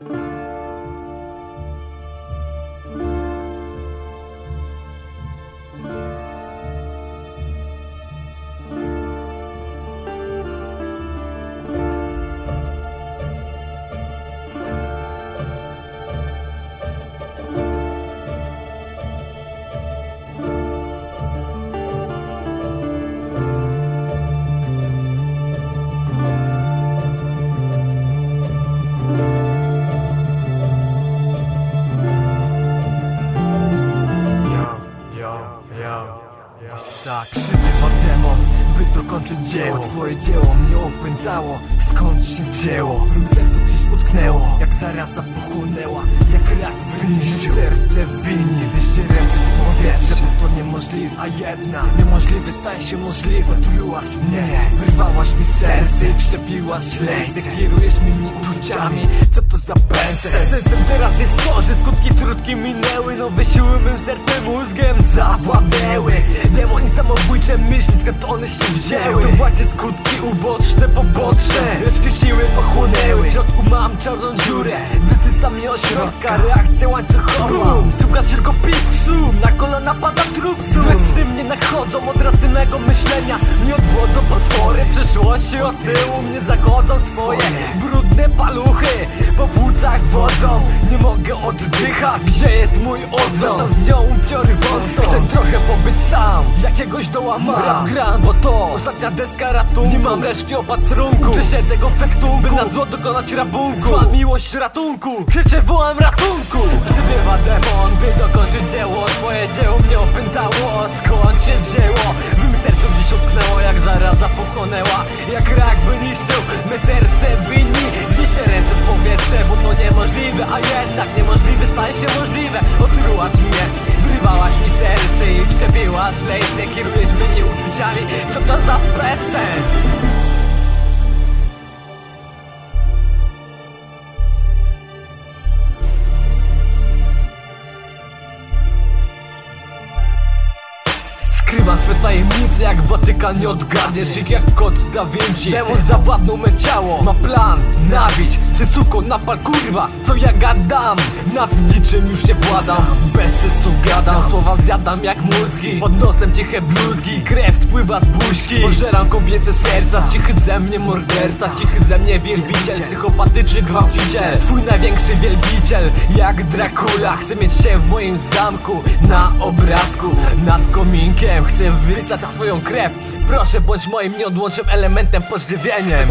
Ja, tak Przybywa demon, by dokończyć dzieło. Twoje dzieło mnie opętało Skąd się wzięło? W mym sercu gdzieś utknęło Jak zaraza pochłonęła Jak rak wyniszczył Serce wini Tyście ręce w powietrze Bo to niemożliwe A jedna Niemożliwe staje się możliwe. Otrułaś mnie Wyrwałaś mi serce I wszczepiłaś lejce Kierujesz mi uczuciami Co za pęsel? Sensem teraz jest to, że skutki trudki minęły Nowe siły mym sercem mózgiem zawładnęły. Demoni samobójcze myśli, skąd one się wzięły? To właśnie skutki uboczne, poboczne. Lecz siły pochłonęły? W środku mam czarną dziurę. Wysysa mnie od środka, reakcja łańcuchowa. Słucha się tylko pisk, szum Na kolana pada trup Zmysły mnie nachodzą od racjonalnego myślenia. Nie odwodzą potwory Przyszłości od tyłu mnie zachodzą swoje paluchy Po płucach wodzą. Nie mogę oddychać Gdzie jest mój ozon? Został z nią upiory wąsą. Chcę trochę pobyć sam Jakiegoś doła mam Rap gram, bo to ostatnia deska ratunku. Nie mam reszki opatrunku. Uczę się tego fektunku By na zło dokonać rabunku. Zła miłość ratunku. Krzyczę, wołam ratunku. Przybywa demon, by dokończyć dzieło. Twoje dzieło mnie opętało. Skąd się wzięło? W sercu gdzieś utknęło Jak zaraza pochłonęła. Jak rak wyniszczył Me serce wini Zniszczę ręce w powietrze Bo to niemożliwe A jednak niemożliwe staje się Tajemnice jak Watykan nie odgadniesz ich jak kot Da Vinci. Demon zawładnął me ciało. Ma plan nabić. Czy suko napal kurwa? Co ja gadam? Nad niczym już się władam. Bez sensu gadam. Słowa zjadam jak mózgi. Pod nosem ciche bluzgi. Krew spływa z buźki. Pożeram kobiece serca. Cichy ze mnie morderca. Cichy ze mnie wielbiciel. Psychopatyczny gwałciciel. Twój największy wielbiciel. Jak Dracula. Chcę mieć się w moim zamku. Na obrazku. Nad kominkiem. Chcę wysać twoją krew. Proszę bądź moim nieodłącznym elementem pożywieniem